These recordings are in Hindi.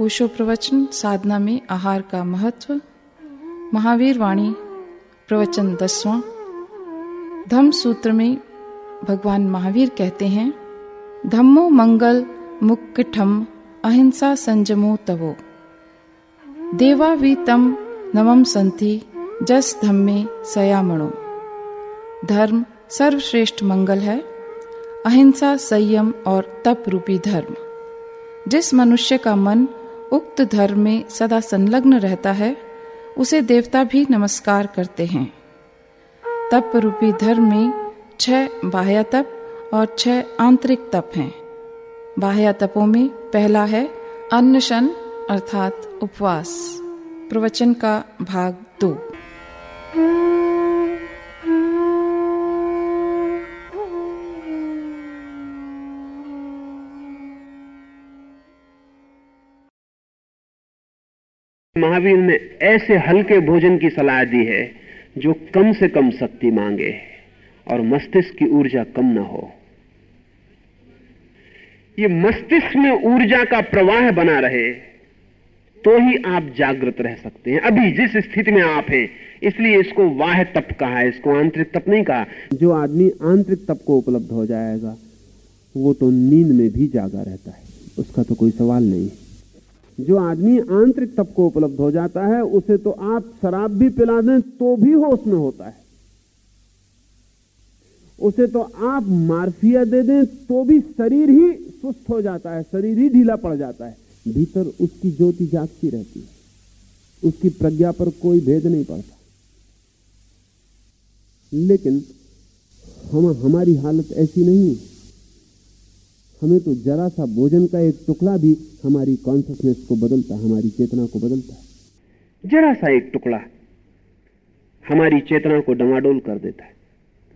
ओशो प्रवचन साधना में आहार का महत्व, महावीर वाणी, प्रवचन दसवां। धम्म सूत्र में भगवान महावीर कहते हैं, धम्मो मंगल मुक्किठम अहिंसा संजमो तवो। देवा वी तम नवम संति जस धम्मे सयामणो। धर्म सर्वश्रेष्ठ मंगल है, अहिंसा संयम और तप रूपी धर्म। जिस मनुष्य का मन उक्त धर्म में सदा संलग्न रहता है, उसे देवता भी नमस्कार करते हैं। तप रूपी धर्म में छह बाह्य तप और छह आंतरिक तप हैं। बाह्य तपों में पहला है अन्नशन, अर्थात उपवास। प्रवचन का भाग दो। महावीर ने ऐसे हल्के भोजन की सलाह दी है, जो कम से कम शक्ति मांगे और मस्तिष्क की ऊर्जा कम ना हो। ये मस्तिष्क में ऊर्जा का प्रवाह बना रहे तो ही आप जागृत रह सकते हैं। अभी जिस स्थिति में आप हैं, इसलिए इसको वाह तप कहा है इसको आंतरिक तप नहीं कहा। जो आदमी आंतरिक तप को उपलब्ध हो जाएगा, वो तो नींद में भी जागा रहता है। उसका तो कोई सवाल नहीं। जो आदमी आंतरिक तप को उपलब्ध हो जाता है, उसे तो आप शराब भी पिला दें तो भी होश में होता है। उसे तो आप मार्फिया दे दें तो भी शरीर ही सुस्त हो जाता है, शरीर ही ढीला पड़ जाता है। भीतर उसकी ज्योति जागती रहती है। उसकी प्रज्ञा पर कोई भेद नहीं पड़ता। लेकिन हम, हमारी हालत ऐसी नहीं है। हमें तो जरा सा भोजन का एक टुकड़ा भी हमारी कॉन्सियसनेस को बदलता हमारी चेतना को बदलता है। जरा सा एक टुकड़ा हमारी चेतना को डवाडोल कर देता है।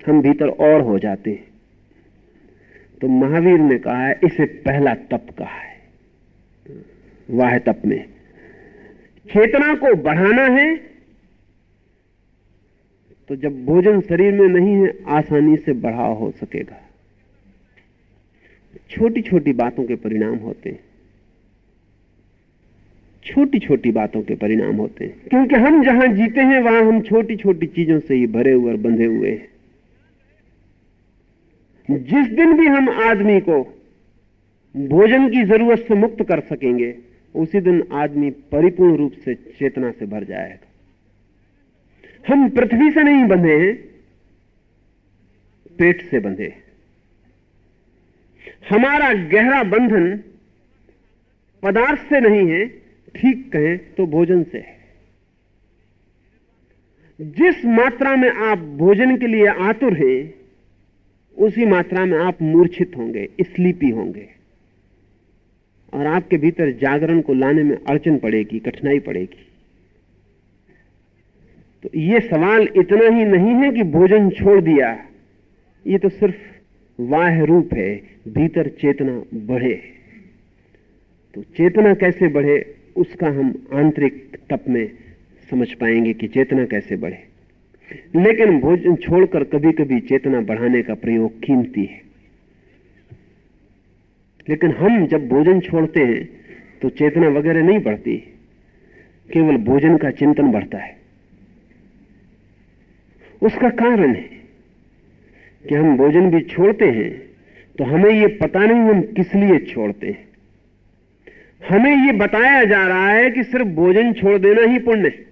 हम भीतर और हो जाते हैं। तो महावीर ने कहा है इसे पहला तप कहा है। वाह तप में। चेतना को बढ़ाना है तो जब भोजन शरीर में नहीं है, आसानी से बढ़ाव हो सकेगा। छोटी छोटी बातों के परिणाम होते हैं। छोटी छोटी बातों के परिणाम होते हैं। क्योंकि हम जहाँ जीते हैं, वहाँ हम छोटी छोटी चीज़ों से ही भरे हुए और बंधे हुए हैं। जिस दिन भी हम आदमी को भोजन की ज़रूरत से मुक्त कर सकेंगे, उसी दिन आदमी परिपूर्ण रूप से चेतना से भर जाएगा। हम पृथ्वी से नहीं बंधे हैं, पेट से बंधे हमारा गहरा बंधन पदार्थ से नहीं है, ठीक कहें तो भोजन से है। जिस मात्रा में आप भोजन के लिए आतुर हैं, उसी मात्रा में आप मूर्छित होंगे, स्लीपी होंगे। और आपके भीतर जागरण को लाने में अड़चन पड़ेगी, कठिनाई पड़ेगी। तो यह सवाल इतना ही नहीं है कि भोजन छोड़ दिया, ये तो सिर्फ़ वाह रूप है, भीतर चेतना बढ़े। तो चेतना कैसे बढ़े, उसका हम आंतरिक तप में समझ पाएँगे कि चेतना कैसे बढ़े। लेकिन भोजन छोड़कर कभी कभी चेतना बढ़ाने का प्रयोग कीमती है। लेकिन हम जब भोजन छोड़ते हैं तो चेतना वगैरह नहीं बढ़ती। केवल भोजन का चिंतन बढ़ता है। उसका कारण है कि हम भोजन भी छोड़ते हैं तो हमें यह पता नहीं हम किस लिए छोड़ते हैं। हमें यह बताया जा रहा है कि सिर्फ़ भोजन छोड़ देना ही पुण्य है।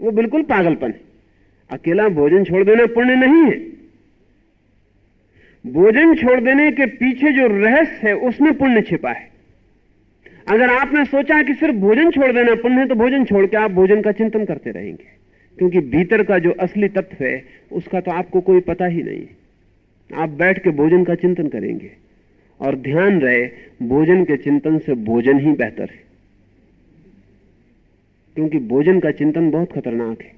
वो बिल्कुल पागलपन है। अकेला भोजन छोड़ देना पुण्य नहीं है। भोजन छोड़ देने के पीछे जो रहस्य है, उसमें पुण्य छिपा है। अगर आपने सोचा कि सिर्फ़ भोजन छोड़ देना पुण्य है तो भोजन छोड़ के आप भोजन का चिंतन करते रहेंगे। क्योंकि भीतर का जो असली तत्व है, उसका तो आपको कोई पता ही नहीं आप बैठ के भोजन का चिंतन करेंगे। और ध्यान रहे, भोजन के चिंतन से भोजन ही बेहतर है। क्योंकि भोजन का चिंतन बहुत खतरनाक है।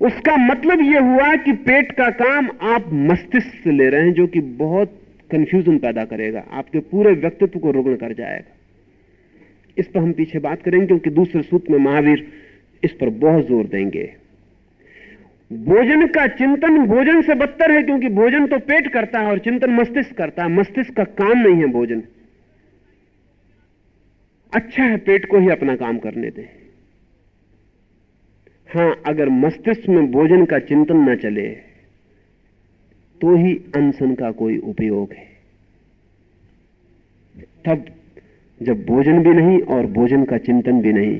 उसका मतलब यह हुआ कि पेट का काम आप मस्तिष्क से ले रहे हैं, जो कि बहुत कंफ्यूजन पैदा करेगा। आपके पूरे व्यक्तित्व को रुग्ण कर जाएगा। इस पर हम पीछे बात करेंगे, क्योंकि दूसरे सूत्र में महावीर इस पर बहुत ज़ोर देंगे। भोजन का चिंतन भोजन से बदतर है क्योंकि भोजन तो पेट करता है और चिंतन मस्तिष्क करता है। मस्तिष्क का काम नहीं है भोजन। अच्छा है पेट को ही अपना काम करने दें। हाँ, अगर मस्तिष्क में भोजन का चिंतन न चले तो ही अनशन का कोई उपयोग है। तब जब भोजन भी नहीं और भोजन का चिंतन भी नहीं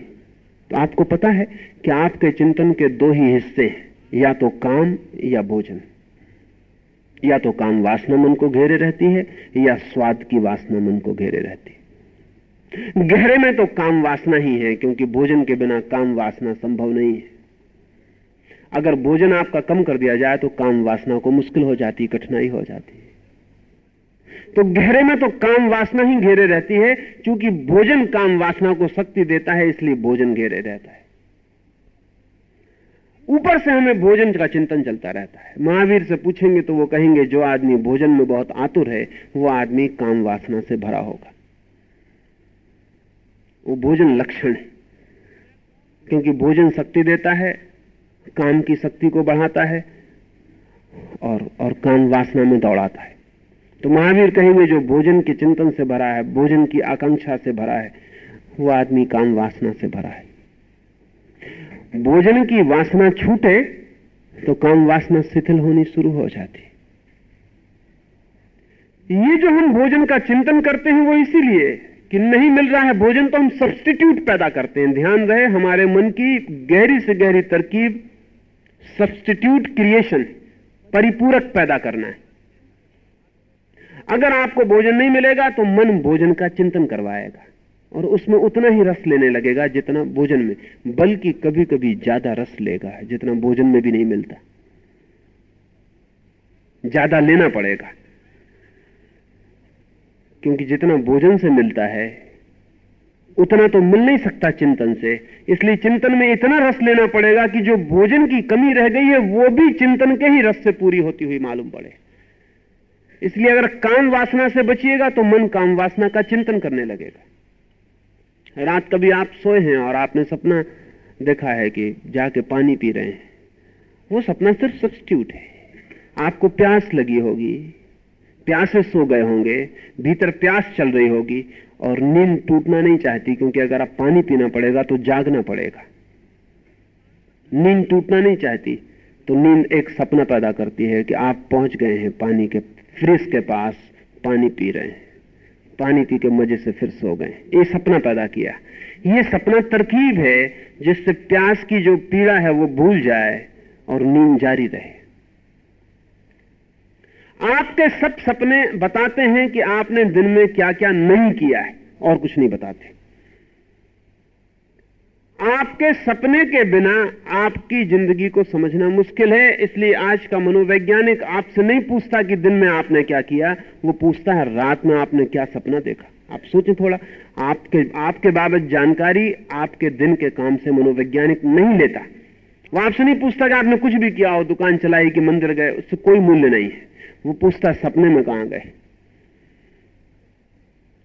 तो आपको पता है कि आपके चिंतन के दो ही हिस्से हैं। या तो काम या भोजन। या तो काम वासना मन को घेरे रहती है, या स्वाद की वासना मन को घेरे रहती है। गहरे में तो काम वासना ही है, क्योंकि भोजन के बिना काम वासना संभव नहीं है। अगर भोजन आपका कम कर दिया जाए तो काम वासना को मुश्किल हो जाती, कठिनाई हो जाती है। तो गहरे में तो काम वासना ही घेरे रहती है, क्योंकि भोजन काम वासना को शक्ति देता है, इसलिए भोजन घेरे रहता है। ऊपर से हमें भोजन का चिंतन चलता रहता है। महावीर से पूछेंगे तो वो कहेंगे, जो आदमी भोजन में बहुत आतुर है, वो आदमी काम वासना से भरा होगा। वो भोजन लक्षण है, क्योंकि भोजन शक्ति देता है, काम की शक्ति को बढ़ाता है और और काम वासना में दौड़ाता है। तो महावीर कहेंगे, जो भोजन के चिंतन से भरा है, भोजन की आकांक्षा से भरा है, वो आदमी काम वासना से भरा है। भोजन की वासना छूटे तो काम वासना शिथिल होनी शुरू हो जाती। ये जो हम भोजन का चिंतन करते हैं, वो इसीलिए कि नहीं मिल रहा है भोजन तो हम सब्सटीट्यूट पैदा करते हैं। ध्यान रहे, हमारे मन की गहरी से गहरी तरकीब सब्सटीट्यूट क्रिएशन परिपूरक पैदा करना है। अगर आपको भोजन नहीं मिलेगा तो मन भोजन का चिंतन करवाएगा। और उसमें उतना ही रस लेने लगेगा जितना भोजन में, बल्कि कभी कभी ज़्यादा रस लेगा, जितना भोजन में भी नहीं मिलता। ज़्यादा लेना पड़ेगा। क्योंकि जितना भोजन से मिलता है, उतना तो मिल नहीं सकता चिंतन से। इसलिए चिंतन में इतना रस लेना पड़ेगा कि जो भोजन की कमी रह गई है, वो भी चिंतन के ही रस से पूरी होती हुई मालूम पड़े। इसलिए अगर काम वासना से बचिएगा तो मन काम वासना का चिंतन करने लगेगा। रात कभी आप सोए हैं और आपने सपना देखा है कि जाके पानी पी रहे हैं। वो सपना सिर्फ़ सब्सिट्यूट है। आपको प्यास लगी होगी। प्यासे सो गए होंगे। भीतर प्यास चल रही होगी और नींद टूटना नहीं चाहती क्योंकि अगर आप पानी पीना पड़ेगा तो जागना पड़ेगा। नींद टूटना नहीं चाहती तो नींद एक सपना पैदा करती है कि आप पहुँच गए हैं पानी के फ्रिज के पास, पानी पी रहे हैं। पानी पी के मज़े से फिर सो गए। ये सपना पैदा किया। ये सपना तरकीब है, जिससे प्यास की जो पीड़ा है वो भूल जाए और नींद जारी रहे। आपके सब सपने बताते हैं कि आपने दिन में क्या क्या नहीं किया है और कुछ नहीं बताते। आपके सपने के बिना आपकी ज़िंदगी को समझना मुश्किल है, इसलिए आज का मनोवैज्ञानिक आपसे नहीं पूछता कि दिन में आपने क्या किया, वो पूछता है, रात में आपने क्या सपना देखा? आप सोचें थोड़ा। आपके आपके बाबत जानकारी आपके दिन के काम से मनोवैज्ञानिक नहीं लेता। वो आपसे नहीं पूछता कि आपने कुछ भी किया हो, दुकान चलाई कि मंदिर गए, उससे कोई मूल्य नहीं है। वो पूछता सपने में कहाँ गए?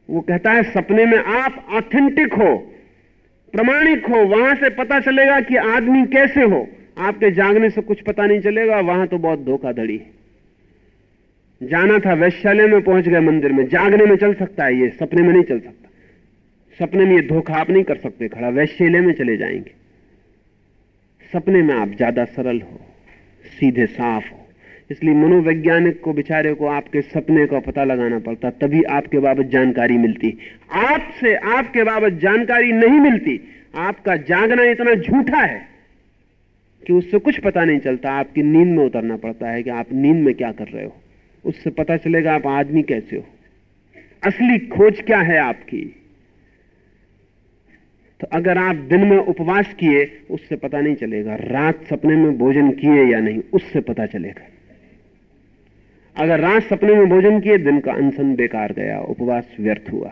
वो कहता है, सपने में आप ऑथेंटिक हो। प्रमाणिक हो, वहाँ से पता चलेगा कि आदमी कैसे हो। आपके जागने से कुछ पता नहीं चलेगा, वहाँ तो बहुत धोखाधड़ी है। जाना था, वैश्यालय में पहुँच गए मंदिर में। जागने में चल सकता है ये, सपने में नहीं चल सकता। सपने में ये धोखा आप नहीं कर सकते, खड़ा वैश्यालय में चले जाएँगे। सपने में आप ज़्यादा सरल हो, सीधे साफ़ हो। इसलिए मनोवैज्ञानिक को, बेचारे को, आपके सपने का पता लगाना पड़ता, तभी आपके बाबत जानकारी मिलती। आपसे आपके बाबत जानकारी नहीं मिलती, आपका जागना इतना झूठा है कि उससे कुछ पता नहीं चलता, आपकी नींद में उतरना पड़ता है कि आप नींद में क्या कर रहे हो। उससे पता चलेगा आप आदमी कैसे हो। असली खोज क्या है आपकी? तो अगर आप दिन में उपवास किए, उससे पता नहीं चलेगा, रात सपने में भोजन किए या नहीं, उससे पता चलेगा। अगर रात सपने में भोजन किए, दिन का अनशन बेकार गया, उपवास व्यर्थ हुआ।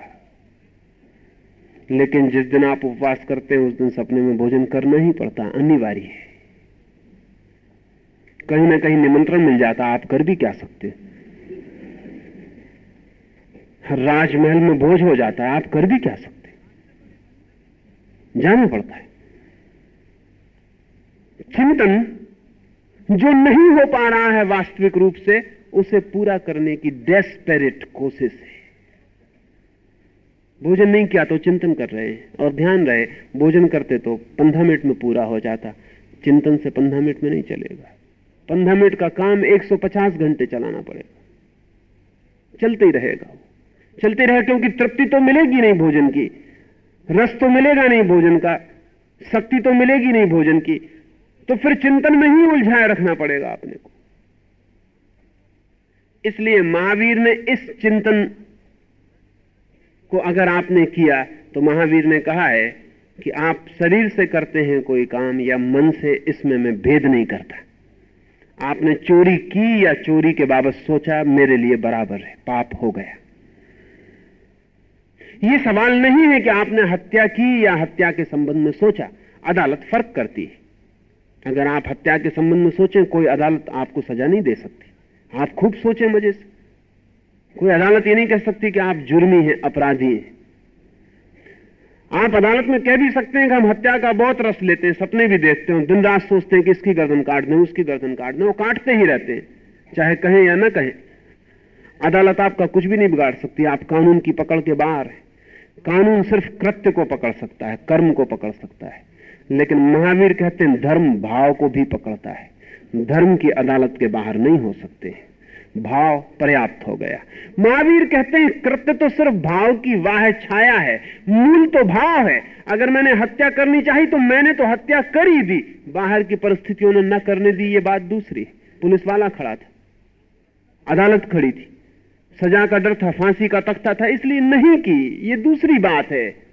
लेकिन जिस दिन आप उपवास करते हैं, उस दिन सपने में भोजन करना ही पड़ता, अनिवार्य है। कहीं ना कहीं निमंत्रण मिल जाता, आप कर भी क्या सकते राजमहल में भोज हो जाता है आप कर भी क्या सकते जाना पड़ता है। चिंतन जो नहीं हो पा रहा है वास्तविक रूप से उसे पूरा करने की डेस्पेरेट कोशिश है। भोजन नहीं किया तो चिंतन कर रहे हैं और ध्यान रहे, भोजन करते तो पंद्रह मिनट में पूरा हो जाता। चिंतन से पंद्रह मिनट में नहीं चलेगा। पंद्रह मिनट का काम 150 घंटे चलाना पड़ेगा। चलते ही रहेगा चलते रहे क्योंकि तृप्ति तो मिलेगी नहीं भोजन की। रस तो मिलेगा नहीं भोजन का। शक्ति तो मिलेगी नहीं भोजन की। तो फिर चिंतन में ही उलझाए रखना पड़ेगा अपने को। इसलिए महावीर ने इस चिंतन को अगर आपने किया तो महावीर ने कहा है कि आप शरीर से करते हैं कोई काम या मन से, इसमें मैं भेद नहीं करता। आपने चोरी की या चोरी के बाबत सोचा, मेरे लिए बराबर है, पाप हो गया। यह सवाल नहीं है कि आपने हत्या की या हत्या के संबंध में सोचा, अदालत फ़र्क करती है। अगर आप हत्या के संबंध में सोचें, कोई अदालत आपको सजा नहीं दे सकती। आप खूब सोचें मज़े से। कोई अदालत ये नहीं कह सकती कि आप जुर्मी हैं, अपराधी हैं। आप अदालत में कह भी सकते हैं कि हम हत्या का बहुत रस लेते हैं, सपने भी देखते हैं, दिन रात सोचते हैं कि इसकी गर्दन काट दें उसकी गर्दन काट दें वो काटते ही रहते हैं, चाहे कहें या ना कहें। अदालत आपका कुछ भी नहीं बिगाड़ सकती, आप कानून की पकड़ के बाहर हैं। कानून सिर्फ़ कृत्य को पकड़ सकता है, कर्म को पकड़ सकता है, लेकिन महावीर कहते हैं, धर्म भाव को भी पकड़ता है। धर्म की अदालत के बाहर नहीं हो सकते। भाव पर्याप्त हो गया। महावीर कहते हैं, कृत्य तो सिर्फ़ भाव की वाह छाया है, मूल तो भाव है। अगर मैंने हत्या करनी चाहिए तो मैंने तो हत्या कर ही दी। बाहर की परिस्थितियों ने न करने दी ये बात दूसरी। पुलिस वाला खड़ा था। अदालत खड़ी थी। सजा का डर था, फांसी का तख्ता था, इसलिए नहीं की। ये दूसरी बात है।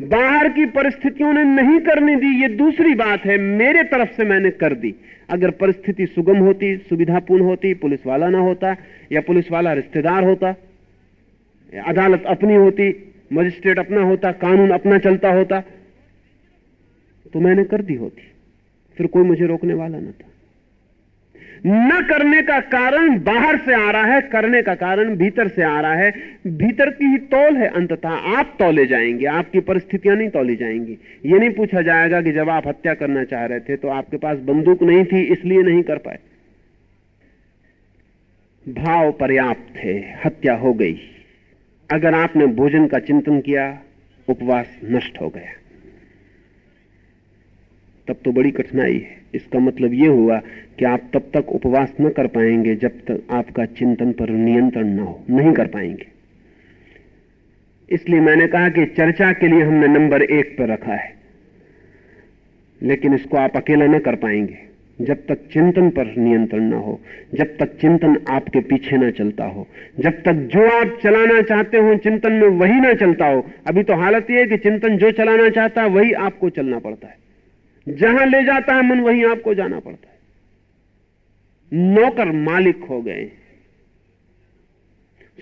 बाहर की परिस्थितियों ने नहीं करने दी, ये दूसरी बात है, मेरे तरफ़ से मैंने कर दी। अगर परिस्थिति सुगम होती, सुविधापूर्ण होती पुलिस वाला ना होता, या पुलिस वाला रिश्तेदार होता, अदालत अपनी होती, मजिस्ट्रेट अपना होता, कानून अपना चलता होता तो मैंने कर दी होती। फिर कोई मुझे रोकने वाला ना था। न करने का कारण बाहर से आ रहा है, करने का कारण भीतर से आ रहा है। भीतर की ही तौल है अंततः, आप तौले जाएँगे, आपकी परिस्थितियाँ नहीं तौली जाएँगी। ये नहीं पूछा जाएगा कि जब आप हत्या करना चाह रहे थे तो आपके पास बंदूक नहीं थी, इसलिए नहीं कर पाए। भाव पर्याप्त थे हत्या हो गई। अगर आपने भोजन का चिंतन किया, उपवास नष्ट हो गया। तब तो बड़ी कठिनाई है। इसका मतलब यह हुआ कि आप तब तक उपवास न कर पाएँगे जब तक आपका चिंतन पर नियंत्रण न हो। नहीं कर पाएँगे। इसलिए मैंने कहा कि चर्चा के लिए हमने नंबर एक पर रखा है। लेकिन इसको आप अकेला न कर पाएँगे। जब तक चिंतन पर नियंत्रण ना हो, जब तक चिंतन आपके पीछे ना चलता हो, जब तक जो आप चलाना चाहते हो चिंतन में वही ना चलता हो, अभी तो हालत यह है कि चिंतन जो चलाना चाहता है, वही आपको चलना पड़ता है। जहाँ ले जाता है मन, वहीं आपको जाना पड़ता है। नौकर मालिक हो गए।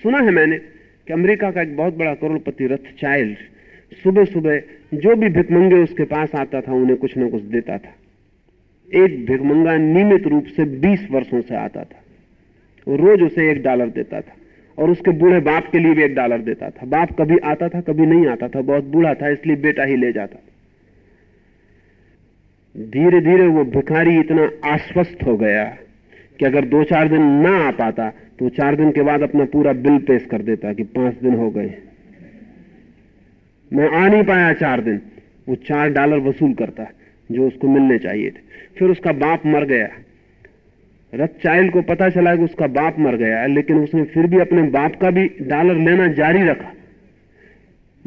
सुना है मैंने कि अमेरिका का एक बहुत बड़ा करोड़पति रथ चाइल्ड सुबह सुबह जो भी भिकमंगे उसके पास आता था, उन्हें कुछ ना कुछ देता था। एक भिकमंगा नियमित रूप से 20 वर्षों से आता था। रोज उसे एक डॉलर देता था और उसके बूढ़े बाप के लिए भी एक डॉलर देता था। बाप कभी आता था, कभी नहीं आता था। बहुत बूढ़ा था, इसलिए बेटा ही ले जाता धीरे धीरे वो भिखारी इतना आश्वस्त हो गया कि अगर दो चार दिन ना आ पाता तो चार दिन के बाद अपना पूरा बिल पेश कर देता कि पाँच दिन हो गए। मैं आ नहीं पाया चार दिन। वो चार डॉलर वसूल करता, जो उसको मिलने चाहिए थे। फिर उसका बाप मर गया। रथ चाइल्ड को पता चला कि उसका बाप मर गया, लेकिन उसने फिर भी अपने बाप का भी डॉलर लेना जारी रखा।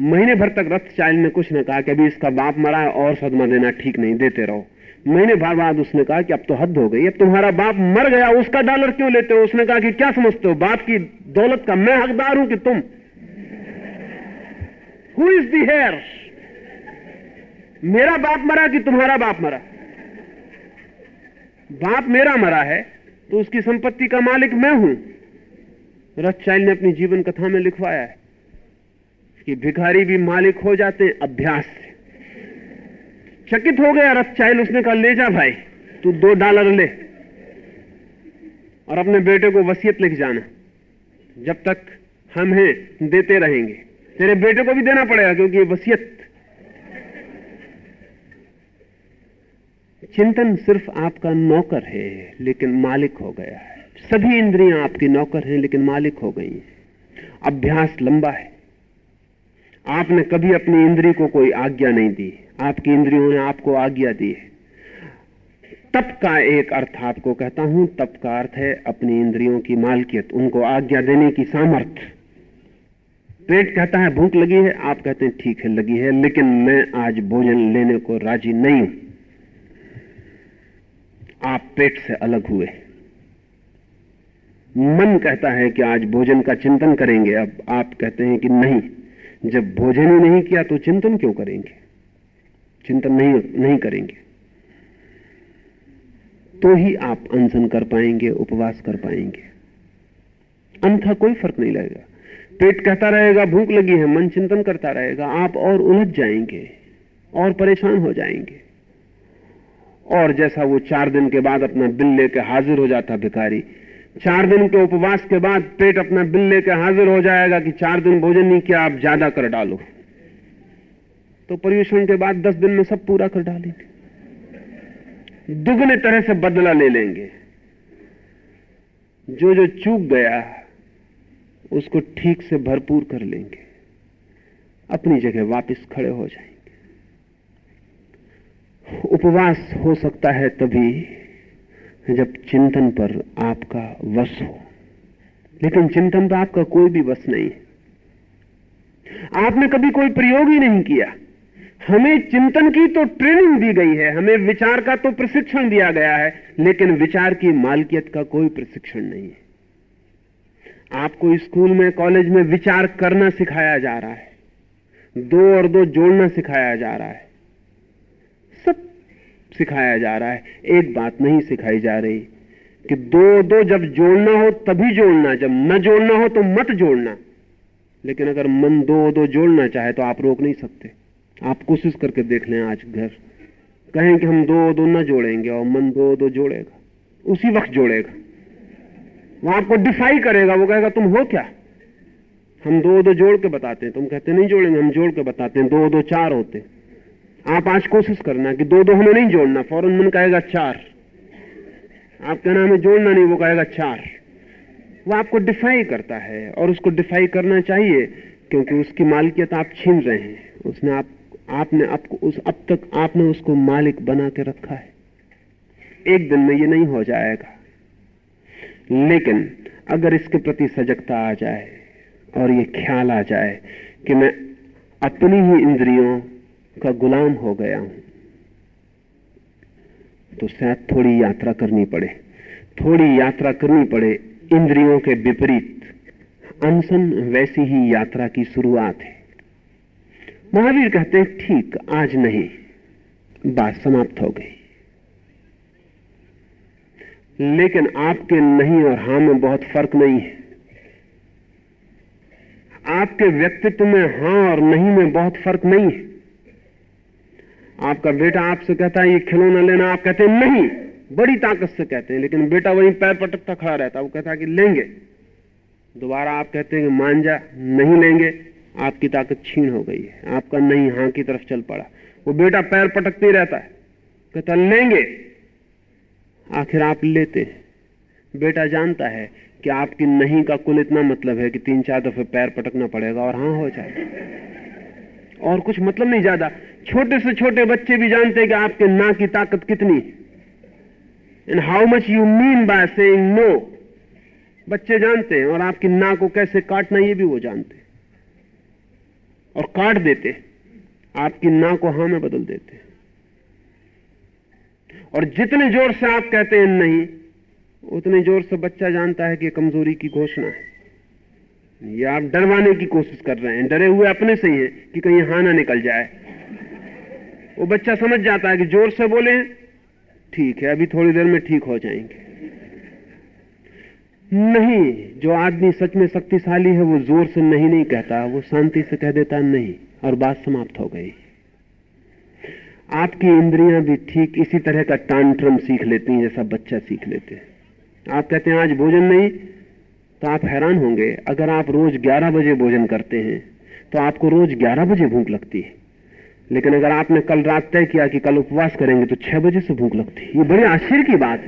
महीने भर तक रथ चाइल्ड ने कुछ ने कहा कि अभी इसका बाप मरा है और सदमा देना ठीक नहीं, देते रहो। महीने भर बाद उसने कहा कि अब तो हद हो गई, अब तुम्हारा बाप मर गया, उसका डॉलर क्यों लेते हो? उसने कहा कि क्या समझते हो, बाप की दौलत का मैं हकदार हूँ कि तुम? हु इज़ दी हेयर मेरा बाप मरा कि तुम्हारा बाप मरा? बाप मेरा मरा है तो उसकी संपत्ति का मालिक मैं हूँ। रथ चाइल्ड ने अपनी जीवन कथा में लिखवाया है। कि भिखारी भी मालिक हो जाते अभ्यास से। चकित हो गया रथ चाइल, उसने कहा, ले जा भाई, तू दो डॉलर ले और अपने बेटे को वसीयत लिख जाना। जब तक हम हैं, देते रहेंगे। तेरे बेटे को भी देना पड़ेगा, क्योंकि ये वसीयत। चिंतन सिर्फ़ आपका नौकर है, लेकिन मालिक हो गया है। सभी इंद्रियाँ आपकी नौकर हैं, लेकिन मालिक हो गई हैं। अभ्यास लंबा है। आपने कभी अपनी इंद्री को कोई आज्ञा नहीं दी। आपकी इंद्रियों ने आपको आज्ञा दी है। तप का एक अर्थ आपको कहता हूँ, तप का अर्थ है अपनी इंद्रियों की मालकियत, उनको आज्ञा देने की सामर्थ्य पेट कहता है, भूख लगी है? आप कहते हैं, ठीक है, लगी है, लेकिन मैं आज भोजन लेने को राज़ी नहीं हूँ। आप पेट से अलग हुए। मन कहता है कि आज भोजन का चिंतन करेंगे। अब आप कहते हैं कि नहीं। जब भोजन ही नहीं किया तो चिंतन क्यों करेंगे? चिंतन नहीं नहीं करेंगे। तो ही आप अनशन कर पाएँगे, उपवास कर पाएँगे। अंथा कोई फ़र्क नहीं लगेगा। पेट कहता रहेगा, भूख लगी है, मन चिंतन करता रहेगा, आप और उलझ जाएँगे, और परेशान हो जाएँगे। और जैसा वो चार दिन के बाद अपना बिल लेकर हाजिर हो जाता भिखारी चार दिन के उपवास के बाद पेट अपना बिल लेकर हाजिर हो जाएगा कि चार दिन भोजन नहीं किया, आप ज़्यादा कर डालो। तो पर्यूषण के बाद दस दिन में सब पूरा कर डालेंगे। दुगने तरह से बदला ले लेंगे। जो जो चूक गया, उसको ठीक से भरपूर कर लेंगे। अपनी जगह वापस खड़े हो जाएँगे। उपवास हो सकता है तभी जब चिंतन पर आपका वश हो। लेकिन चिंतन पर आपका कोई भी वश नहीं है। आपने कभी कोई प्रयोग ही नहीं किया। हमें चिंतन की तो ट्रेनिंग दी गई है, हमें विचार का तो प्रशिक्षण दिया गया है, लेकिन विचार की मालकियत का कोई प्रशिक्षण नहीं है। आपको स्कूल में, कॉलेज में विचार करना सिखाया जा रहा है, दो और दो जोड़ना सिखाया जा रहा है। सिखाया जा रहा है। एक बात नहीं सिखाई जा रही कि दो दो जब जोड़ना हो, तभी जोड़ना। जब न जोड़ना हो तो मत जोड़ना। लेकिन अगर मन दो दो जोड़ना चाहे तो आप रोक नहीं सकते। आप कोशिश करके देख लें आज घर। कहें कि हम दो दो न जोड़ेंगे और मन दो दो जोड़ेगा। उसी वक्त जोड़ेगा। वो आपको डिफाई करेगा। वो कहेगा, तुम हो क्या? हम दो दो जोड़ के बताते हैं। तुम कहते, नहीं जोड़ेंगे। हम जोड़ के बताते हैं। दो दो चार होते आप आज कोशिश करना कि दो दो हमें नहीं जोड़ना, फ़ौरन मन कहेगा चार। आप कहना हमें जोड़ना नहीं, वो कहेगा चार। वो आपको डिफाई करता है और उसको डिफाई करना चाहिए क्योंकि उसकी मालिकियत आप छीन रहे हैं। उसने आप, आपने आपको उस, अब तक आपने उसको मालिक बना के रखा है। एक दिन में ये नहीं हो जाएगा। लेकिन अगर इसके प्रति सजगता आ जाए और ये ख्याल आ जाए कि मैं अपनी ही इंद्रियों का गुलाम हो गया हूँ तो शायद थोड़ी यात्रा करनी पड़े। थोड़ी यात्रा करनी पड़े, इंद्रियों के विपरीत। अनशन वैसी ही यात्रा की शुरुआत है। महावीर कहते हैं, ठीक, आज नहीं, बात समाप्त हो गई। लेकिन आपके नहीं और हाँ में बहुत फ़र्क नहीं है। आपके व्यक्तित्व में हाँ और नहीं में बहुत फ़र्क नहीं है। आपका बेटा आपसे कहता है, ये खिलौना लेना। आप कहते हैं, नहीं। बड़ी ताकत से कहते हैं, लेकिन बेटा वहीं पैर पटकता खड़ा रहता है। वो कहता है कि, लेंगे। दोबारा आप कहते हैं कि मान जा नहीं लेंगे। आपकी ताकत छीन हो गई है। आपका नहीं हाँ की तरफ़ चल पड़ा। वो बेटा पैर पटकते रहता है। कहता, लेंगे। आखिर आप लेते बेटा जानता है कि आपकी नहीं का कुल इतना मतलब है कि तीन चार दफे पैर पटकना पड़ेगा और हाँ हो जाए और कुछ मतलब नहीं ज़्यादा। छोटे से छोटे बच्चे भी जानते हैं कि आपके ना की ताकत कितनी। And how much you mean by saying no बच्चे जानते हैं और आपकी ना को कैसे काटना ये भी वो जानते हैं। और काट देते आपकी ना को हाँ में बदल देते और जितने ज़ोर से आप कहते हैं नहीं, उतने ज़ोर से बच्चा जानता है कि कमज़ोरी की घोषणा है। ये आप डरवाने की कोशिश कर रहे हैं। डरे हुए अपने से ही हैं कि कहीं हाँ ना निकल जाए। वो बच्चा समझ जाता है कि ज़ोर से बोले, ठीक है, अभी थोड़ी देर में ठीक हो जाएँगे। नहीं, जो आदमी सच में शक्तिशाली है, वो ज़ोर से नहीं नहीं कहता, वो शांति से कह देता नहीं, और बात समाप्त हो गई। आपकी इंद्रियाँ भी ठीक इसी तरह का टांट्रम सीख लेती हैं जैसा बच्चा सीख लेते हैं। आप कहते हैं, आज भोजन नहीं तो आप हैरान होंगे। अगर आप रोज 11 बजे भोजन करते हैं तो आपको रोज 11 बजे भूख लगती है। लेकिन अगर आपने कल रात तय किया कि कल उपवास करेंगे तो छह बजे से भूख लगती है। ये बड़े आश्चर्य की बात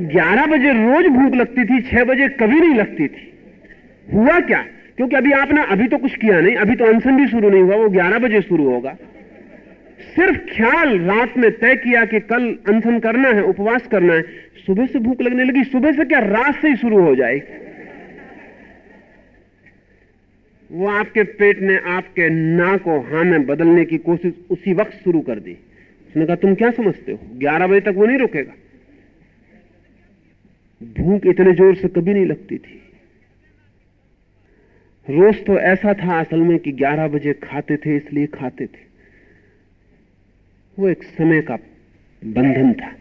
ग्यारह बजे रोज भूख लगती थी, छह बजे कभी नहीं लगती थी। हुआ क्या? क्योंकि अभी आपने अभी तो कुछ किया नहीं, अभी तो अनशन भी शुरू नहीं हुआ, वो ग्यारह बजे शुरू होगा। सिर्फ़ ख्याल रात में तय किया कि कल अनशन करना है, उपवास करना है, सुबह से भूख लगने लगी। सुबह से क्या रात से ही शुरू हो जाएगी? वो आपके पेट ने आपके ना को हा में बदलने की कोशिश उसी वक्त शुरू कर दी। उसने कहा, तुम क्या समझते हो? ग्यारह बजे तक वो नहीं रुकेगा? भूख इतने ज़ोर से कभी नहीं लगती थी। रोज तो ऐसा था असल में कि 11 बजे खाते थे, इसलिए खाते थे। वो एक समय का बंधन था।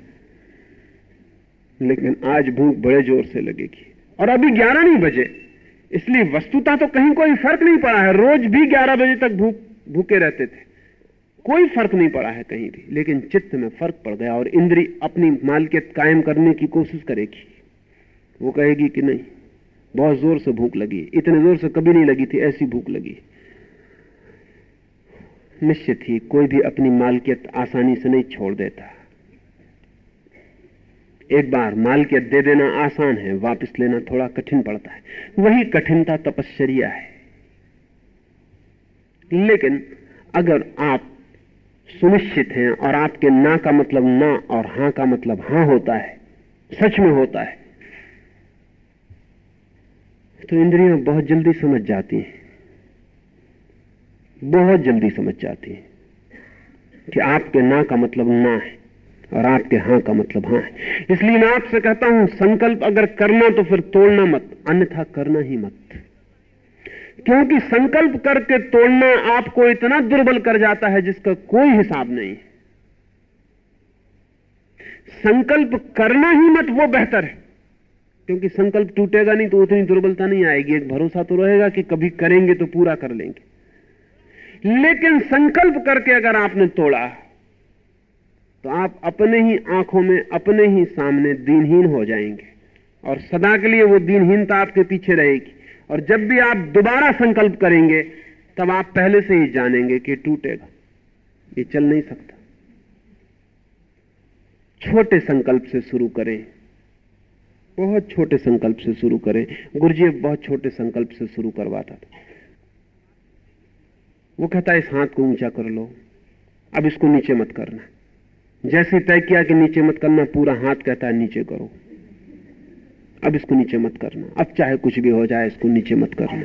लेकिन आज भूख बड़े ज़ोर से लगेगी। और अभी 11 नहीं बजे। इसलिए वस्तुता तो कहीं कोई फ़र्क नहीं पड़ा है। रोज भी 11 बजे तक भूख, भूखे रहते थे। कोई फ़र्क नहीं पड़ा है कहीं भी। लेकिन चित्त में फ़र्क पड़ गया और इंद्री अपनी मालकियत कायम करने की कोशिश करेगी। वो कहेगी कि नहीं, बहुत ज़ोर से भूख लगी इतने ज़ोर से कभी नहीं लगी थी, ऐसी भूख लगी निश्चित ही कोई भी अपनी मालकियत आसानी से नहीं छोड़ देता। एक बार मालकियत दे देना आसान है, वापस लेना थोड़ा कठिन पड़ता है। वही कठिनता तपश्चर्या है। लेकिन अगर आप सुनिश्चित हैं और आपके ना का मतलब ना और हाँ का मतलब हाँ होता है, सच में होता है तो इंद्रियाँ बहुत जल्दी समझ जाती हैं। बहुत जल्दी समझ जाती हैं कि आपके ना का मतलब ना है। और आपके हाँ का मतलब हाँ। है इसलिए मैं आपसे कहता हूँ, संकल्प अगर करना तो फिर तोड़ना मत, अन्यथा करना ही मत। क्योंकि संकल्प करके तोड़ना आपको इतना दुर्बल कर जाता है जिसका कोई हिसाब नहीं। संकल्प करना ही मत, वो बेहतर है। क्योंकि संकल्प टूटेगा नहीं तो उतनी दुर्बलता नहीं आएगी। एक भरोसा तो रहेगा कि कभी करेंगे तो पूरा कर लेंगे। लेकिन संकल्प करके अगर आपने तोड़ा तो आप अपने ही आँखों में, अपने ही सामने दीनहीन हो जाएँगे। और सदा के लिए वो दीनहीनता आपके पीछे रहेगी। और जब भी आप दोबारा संकल्प करेंगे, तब आप पहले से ही जानेंगे कि टूटेगा। ये चल नहीं सकता। छोटे संकल्प से शुरू करें। बहुत छोटे संकल्प से शुरू करें। गुरुजी बहुत छोटे संकल्प से शुरू करवाता था। वो कहता है, इस हाथ को ऊँचा कर लो। अब इसको नीचे मत करना। जैसे तय किया कि नीचे मत करना, पूरा हाथ कहता है, नीचे करो। अब इसको नीचे मत करना। अब चाहे कुछ भी हो जाए, इसको नीचे मत करना।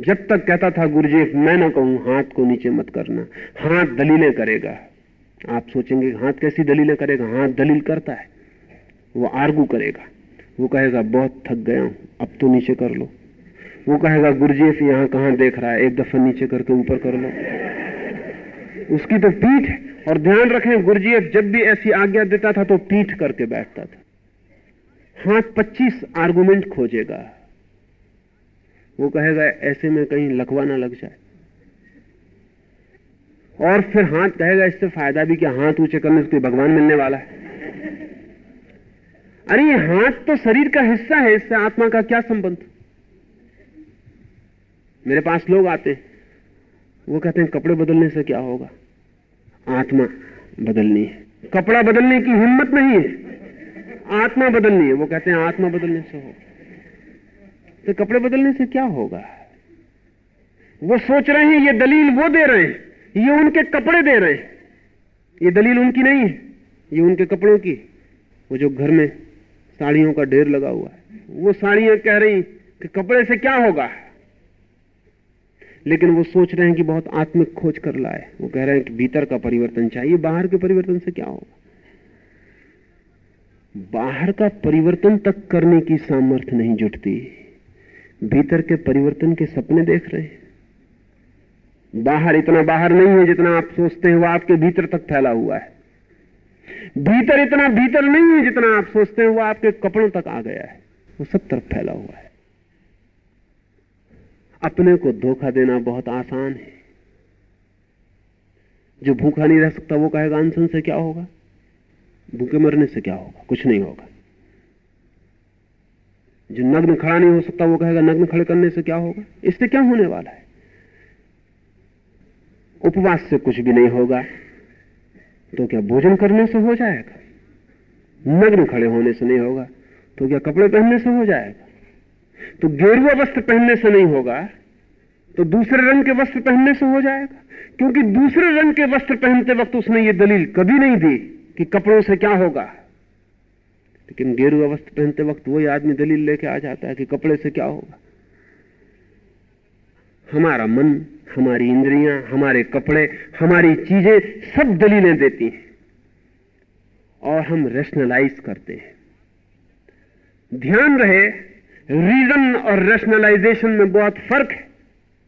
जब तक कहता था गुरुजी, मैं ना कहूँ, हाथ को नीचे मत करना। हाथ दलीलें करेगा। आप सोचेंगे, हाथ कैसी दलीलें करेगा? हाथ दलील करता है। वो आर्गू करेगा। वो कहेगा, बहुत थक गया हूँ, अब तो नीचे कर लो। वो कहेगा गुरजेफ यहाँ कहाँ देख रहा है? एक दफ़ा नीचे करके ऊपर कर लो। उसकी तो पीठ और ध्यान रखें गुरजेफ जब भी ऐसी आज्ञा देता था तो पीठ करके बैठता था। हाथ 25 आर्गुमेंट खोजेगा। वो कहेगा, ऐसे में कहीं लकवा ना लग जाए। और फिर हाथ कहेगा, इससे फ़ायदा भी क्या? हाथ ऊँचे करने से भगवान मिलने वाला है। अरे, ये हाथ तो शरीर का हिस्सा है, इससे आत्मा का क्या संबंध? मेरे पास लोग आते हैं। वो कहते हैं, कपड़े बदलने से क्या होगा? आत्मा बदलनी है। कपड़ा बदलने की हिम्मत नहीं है। आत्मा बदलनी है। वो कहते हैं, आत्मा बदलने से हो तो कपड़े बदलने से क्या होगा? वो सोच रहे हैं, ये दलील वो दे रहे हैं। ये उनके कपड़े दे रहे हैं। ये दलील उनकी नहीं है। ये उनके कपड़ों की वो जो घर में साड़ियों का ढेर लगा हुआ है, वो साड़ियाँ कह रही कि कपड़े से क्या होगा? लेकिन वो सोच रहे हैं कि बहुत आत्मिक खोज कर लाए। वो कह रहे हैं कि भीतर का परिवर्तन चाहिए, बाहर के परिवर्तन से क्या होगा? बाहर का परिवर्तन तक करने की सामर्थ्य नहीं जुटती। भीतर के परिवर्तन के सपने देख रहे हैं। बाहर इतना बाहर नहीं है जितना आप सोचते हैं, वो आपके भीतर तक फैला हुआ है। भीतर इतना भीतर नहीं है जितना आप सोचते हैं, वो आपके कपड़ों तक आ गया है। वो सब तरफ़ फैला हुआ है। अपने को धोखा देना बहुत आसान है। जो भूखा नहीं रह सकता, वो कहेगा, अनशन से क्या होगा? भूखे मरने से क्या होगा? कुछ नहीं होगा। जो नग्न खड़ा नहीं हो सकता, वो कहेगा, नग्न खड़े करने से क्या होगा? इससे क्या होने वाला है? उपवास से कुछ भी नहीं होगा तो क्या भोजन करने से हो जाएगा? नग्न खड़े होने से नहीं होगा तो क्या कपड़े पहनने से हो जाएगा? तो गेरुआ वस्त्र पहनने से नहीं होगा तो दूसरे रंग के वस्त्र पहनने से हो जाएगा। क्योंकि दूसरे रंग के वस्त्र पहनते वक्त उसने ये दलील कभी नहीं दी कि कपड़ों से क्या होगा। लेकिन गेरुआ वस्त्र पहनते वक्त वही आदमी दलील लेके आ जाता है कि कपड़े से क्या होगा। हमारा मन, हमारी इंद्रियाँ, हमारे कपड़े, हमारी चीज़ें सब दलीलें देती हैं। और हम रेशनलाइज करते हैं। ध्यान रहे रीजन और रेशनलाइजेशन में बहुत फ़र्क है।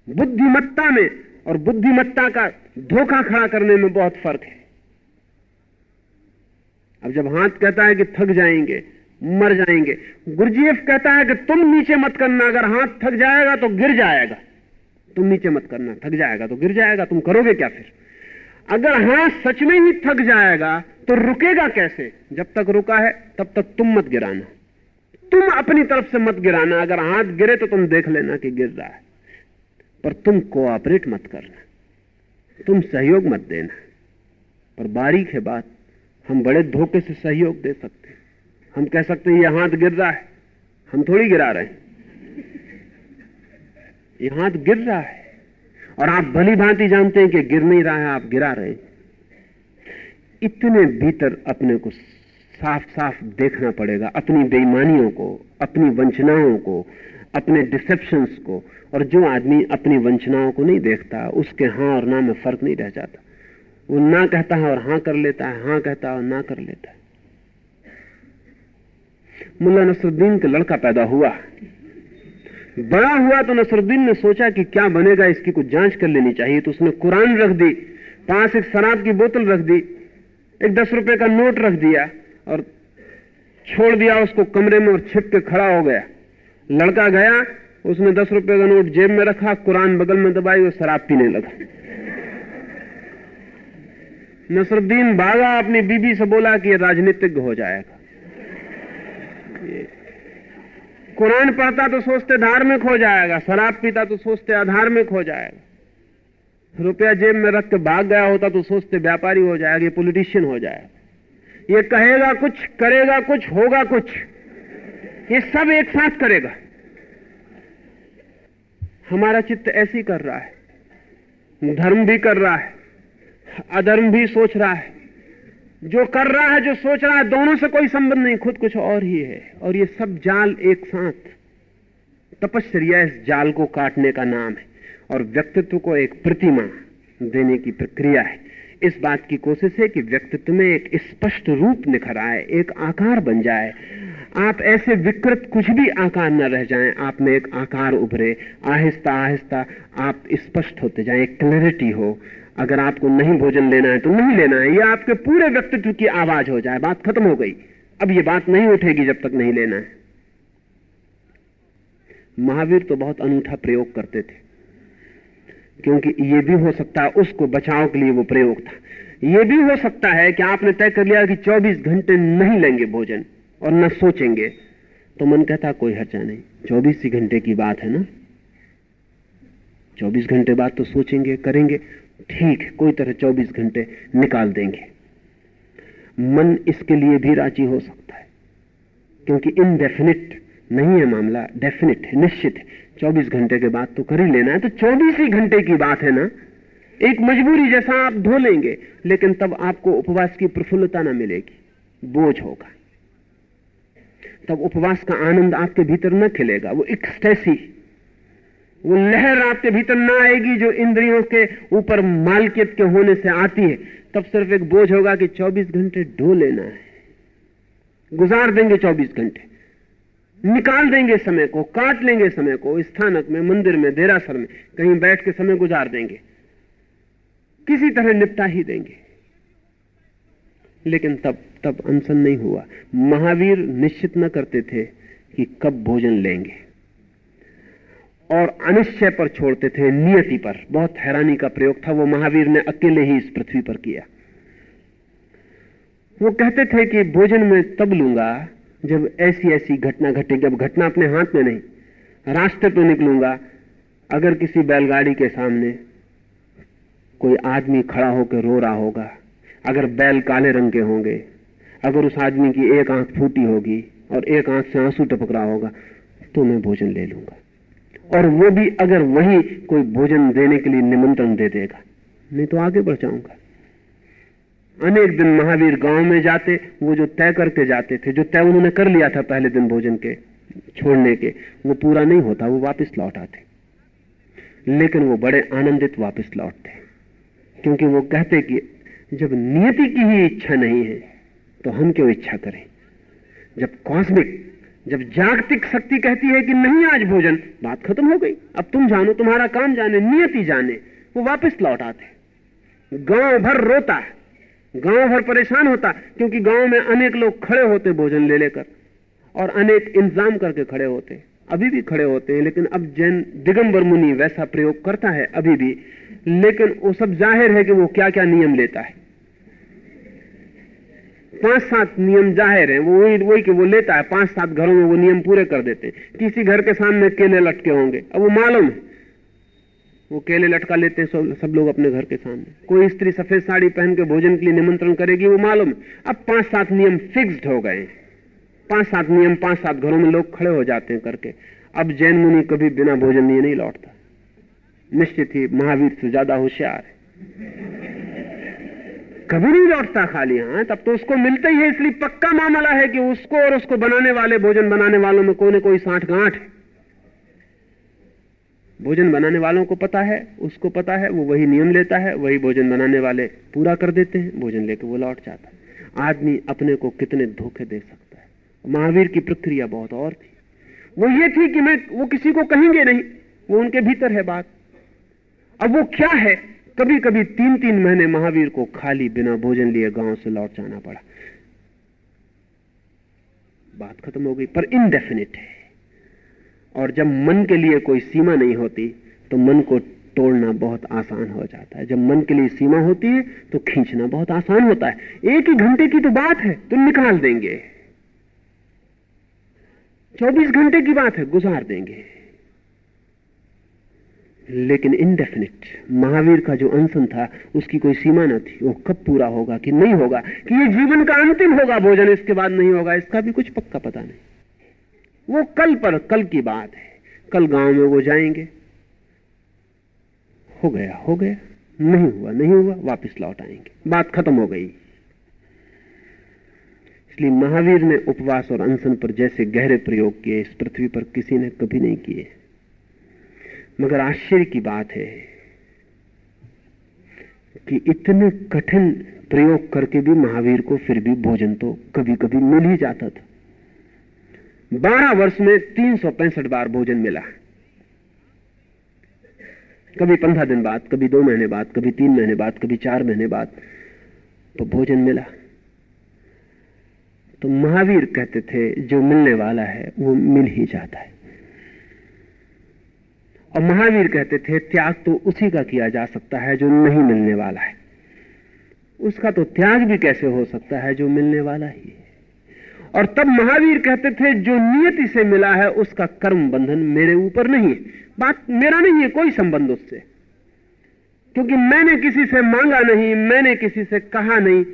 बुद्धिमत्ता में और बुद्धिमत्ता का धोखा खड़ा करने में बहुत फ़र्क है। अब जब हाथ कहता है कि थक जाएँगे, मर जाएँगे गुरजीएफ कहता है कि तुम नीचे मत करना, अगर हाथ थक जाएगा तो गिर जाएगा। तुम नीचे मत करना, थक जाएगा तो गिर जाएगा, तुम करोगे क्या फिर? अगर हाथ सच में ही थक जाएगा तो रुकेगा कैसे? जब तक रुका है, तब तक तुम मत गिराना। तुम अपनी तरफ़ से मत गिराना। अगर हाथ गिरे तो तुम देख लेना कि गिर रहा है। पर तुम कोऑपरेट मत करना। तुम सहयोग मत देना। पर बारीक है बात। हम बड़े धोखे से सहयोग दे सकते हैं। हम कह सकते हैं ये हाथ गिर रहा है। हम थोड़ी गिरा रहे हैं। ये हाथ गिर रहा है। और आप भली भांति जानते हैं कि गिर नहीं रहा है, आप गिरा रहे हैं। इतने भीतर अपने को साफ़ साफ़ देखना पड़ेगा अपनी बेईमानियों को, अपनी वंचनाओं को, अपने डिसेप्शंस को। और जो आदमी अपनी वंचनाओं को नहीं देखता, उसके हाँ और ना में फ़र्क नहीं रह जाता। वो ना कहता है और हाँ कर लेता है, हाँ कहता है और ना कर लेता है। मुल्ला नसरुद्दीन का लड़का पैदा हुआ। बड़ा हुआ तो नसरुद्दीन ने सोचा कि क्या बनेगा, इसकी कुछ जाँच कर लेनी चाहिए। तो उसने कुरान रख दी, पास एक शराब की बोतल रख दी, एक दस रुपए का नोट रख दिया। और छोड़ दिया उसको कमरे में और छिप के खड़ा हो गया। लड़का गया, उसने दस रुपए का नोट जेब में रखा, कुरान बगल में दबाई और शराब पीने लगा। नसरुद्दीन भागा अपनी बीबी से बोला कि ये राजनीतिज्ञ हो जाएगा। कुरान पढ़ता तो सोचते धार्मिक हो जाएगा, शराब पीता तो सोचते अधार्मिक हो जाएगा। रुपया जेब में रख के भाग गया होता तो सोचते व्यापारी हो जाएगा पॉलिटिशियन हो जाएगा। ये कहेगा कुछ, करेगा कुछ, होगा कुछ। ये सब एक साथ करेगा। हमारा चित्त ऐसी कर रहा है। धर्म भी कर रहा है। अधर्म भी सोच रहा है। जो कर रहा है, जो सोच रहा है, दोनों से कोई संबंध नहीं। खुद कुछ और ही है। और ये सब जाल एक साथ। तपस्या इस जाल को काटने का नाम है। और व्यक्तित्व को एक प्रतिमा देने की प्रक्रिया है। इस बात की कोशिश है कि व्यक्तित्व में एक स्पष्ट रूप निखर आए एक आकार बन जाए। आप ऐसे विकृत कुछ भी आकार न रह जाएँ। आप में एक आकार उभरे, आहिस्ता आहिस्ता आप स्पष्ट होते जाएँ क्लैरिटी हो। अगर आपको नहीं भोजन लेना है तो नहीं लेना है। यह आपके पूरे व्यक्तित्व की आवाज़ हो जाए। बात खत्म हो गई। अब यह बात नहीं उठेगी जब तक नहीं लेना है। महावीर तो बहुत अनूठा प्रयोग करते थे। क्योंकि यह भी हो सकता है उसको बचाव के लिए वो प्रयोग था। यह भी हो सकता है कि आपने तय कर लिया कि 24 घंटे नहीं लेंगे भोजन और न सोचेंगे। तो मन कहता, कोई हर्चा नहीं। चौबीस ही घंटे की बात है ना? 24 घंटे बाद तो सोचेंगे, करेंगे। ठीक कोई तरह 24 घंटे निकाल देंगे। मन इसके लिए भी राज़ी हो सकता है, क्योंकि इनडेफिनिट नहीं है मामला डेफिनिट है, निश्चित है। 24 घंटे के बाद तो कर ही लेना है तो 24 ही घंटे की बात है ना? एक मजबूरी जैसा आप धो लेंगे, लेकिन तब आपको उपवास की प्रफुल्लता ना मिलेगी, बोझ होगा। तब उपवास का आनंद आपके भीतर न खिलेगा, वो एक्सटेसी वो लहर आपके भीतर ना आएगी जो इंद्रियों के ऊपर मालकियत के होने से आती है। तब सिर्फ़ एक बोझ होगा कि 24 घंटे ढो लेना है। गुजार देंगे 24 घंटे। निकाल देंगे समय को, काट लेंगे समय को स्थानक में, मंदिर में, देरासर में, कहीं बैठ के समय गुजार देंगे। किसी तरह निपटा ही देंगे। लेकिन तब तब अनशन नहीं हुआ। महावीर निश्चित न करते थे कि कब भोजन लेंगे। और अनिश्चय पर छोड़ते थे नियति पर। बहुत हैरानी का प्रयोग था, वो महावीर ने अकेले ही इस पृथ्वी पर किया। वो कहते थे कि भोजन में तब लूँगा जब ऐसी ऐसी घटना घटेगी, अब घटना अपने हाथ में नहीं, रास्ते पर निकलूँगा, अगर किसी बैलगाड़ी के सामने कोई आदमी खड़ा होकर रो रहा होगा, अगर बैल काले रंग के होंगे, अगर उस आदमी की एक आँख फूटी होगी और एक आँख से आँसू टपक रहा होगा तो मैं भोजन ले लूँगा। और वो भी अगर वही कोई भोजन देने के लिए निमंत्रण दे देगा, मैं तो आगे बढ़ जाऊँगा। अनेक दिन महावीर गाँव में जाते, वो जो तय करके जाते थे, जो तय उन्होंने कर लिया था पहले दिन भोजन के, छोड़ने के, वो पूरा नहीं होता, वो वापस लौट आते। लेकिन वो बड़े आनंदित वापस लौटते। क्योंकि वो कहते कि, जब नियति की ही इच्छा नहीं है तो हम क्यों इच्छा करें? जब कॉस्मिक, जब जागतिक शक्ति कहती है कि नहीं आज भोजन, बात खत्म हो गई। अब तुम जानो, तुम्हारा काम जाने, नियति जाने, वो वापस लौट आते। गाँव भर रोता गाँव भर परेशान होता, क्योंकि गाँव में अनेक लोग खड़े होते भोजन ले लेकर, और अनेक इंतज़ाम करके खड़े होते, अभी भी खड़े होते हैं, लेकिन अब जैन दिगंबर मुनि वैसा प्रयोग करता है अभी भी, लेकिन वो सब ज़ाहिर है कि वो क्या क्या नियम लेता है। पाँच सात नियम ज़ाहिर है, वो वही वही कि वो लेता है पाँच सात घरों में वो नियम पूरे कर देते हैं। किसी घर के सामने केले लटके होंगे, अब वो मालूम है। वो केले लटका लेते हैं सब लोग अपने घर के सामने। कोई स्त्री सफ़ेद साड़ी पहन के भोजन के लिए निमंत्रण करेगी, वो मालूम। अब पाँच सात नियम फिक्स्ड हो गए पाँच सात नियम, पाँच सात घरों में लोग खड़े हो जाते हैं करके। अब जैन मुनि कभी बिना भोजन लिए नहीं लौटता। निश्चित ही महावीर से ज़्यादा होशियार है। कभी नहीं लौटता खाली हाँ तब तो उसको मिलता ही है, इसलिए पक्का मामला है कि उसको और उसको बनाने वाले, भोजन बनाने वालों में कोई ना कोई साठ गांठ है। भोजन बनाने वालों को पता है, उसको पता है, वो वही नियम लेता है, वही भोजन बनाने वाले पूरा कर देते हैं, भोजन लेकर वो लौट जाता है। आदमी अपने को कितने धोखे दे सकता है। महावीर की प्रक्रिया बहुत और थी। वो ये थी कि मैं, वो किसी को कहेंगे नहीं, वो उनके भीतर है बात। अब वो क्या है? कभी कभी तीन तीन महीने महावीर को खाली बिना भोजन लिए गाँव से लौट जाना पड़ा। बात खत्म हो गई, पर इनडेफिनेट है। और जब मन के लिए कोई सीमा नहीं होती तो मन को तोड़ना बहुत आसान हो जाता है। जब मन के लिए सीमा होती है तो खींचना बहुत आसान होता है। एक ही घंटे की तो बात है तुम निकाल देंगे। 24 घंटे की बात है, गुजार देंगे। लेकिन इनडेफिनिट महावीर का जो अनशन था, उसकी कोई सीमा न थी। वो कब पूरा होगा कि नहीं होगा? कि ये जीवन का अंतिम होगा, भोजन इसके बाद नहीं होगा, इसका भी कुछ पक्का पता नहीं। वो कल पर कल की बात है। कल गाँव में वो जाएँगे। हो गया हो गया। नहीं हुआ नहीं हुआ, वापस लौट आएँगे। बात खत्म हो गई। इसलिए महावीर ने उपवास और अनशन पर जैसे गहरे प्रयोग किए, इस पृथ्वी पर किसी ने कभी नहीं किए। मगर आश्चर्य की बात है कि इतने कठिन प्रयोग करके भी महावीर को फिर भी भोजन तो कभी कभी मिल ही जाता था। बारह वर्ष में तीन सौ पैंसठ बार भोजन मिला। कभी पंद्रह दिन बाद, कभी दो महीने बाद, कभी तीन महीने बाद, कभी चार महीने बाद तो भोजन मिला। तो महावीर कहते थे, जो मिलने वाला है, वो मिल ही जाता है। और महावीर कहते थे, त्याग तो उसी का किया जा सकता है, जो नहीं मिलने वाला है। उसका तो त्याग भी कैसे हो सकता है, जो मिलने वाला ही है? और तब महावीर कहते थे, जो नियति से मिला है, उसका कर्म बंधन मेरे ऊपर नहीं है। बात मेरा नहीं है, कोई संबंध उससे। क्योंकि मैंने किसी से मांगा नहीं, मैंने किसी से कहा नहीं।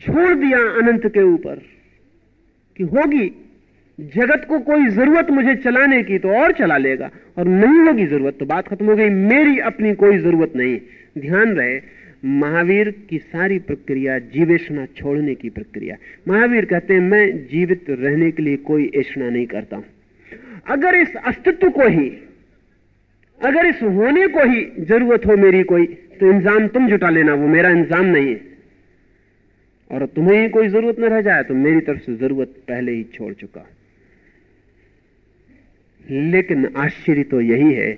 छोड़ दिया अनंत के ऊपर कि होगी, जगत को कोई ज़रूरत मुझे चलाने की तो और चला लेगा, और नहीं होगी ज़रूरत तो बात खत्म हो गई। मेरी अपनी कोई ज़रूरत नहीं। ध्यान रहे महावीर की सारी प्रक्रिया जीवेशना छोड़ने की प्रक्रिया। महावीर कहते हैं, मैं जीवित रहने के लिए कोई ऐसा नहीं करता हूँ। अगर इस अस्तित्व को ही, अगर इस होने को ही ज़रूरत हो मेरी कोई तो इंजाम तुम जुटा लेना, वो मेरा इंजाम नहीं है। और तुम्हें ही कोई ज़रूरत न रह जाए तो मेरी तरफ़ से ज़रूरत पहले ही छोड़ चुका लेकिन आश्चर्य तो यही है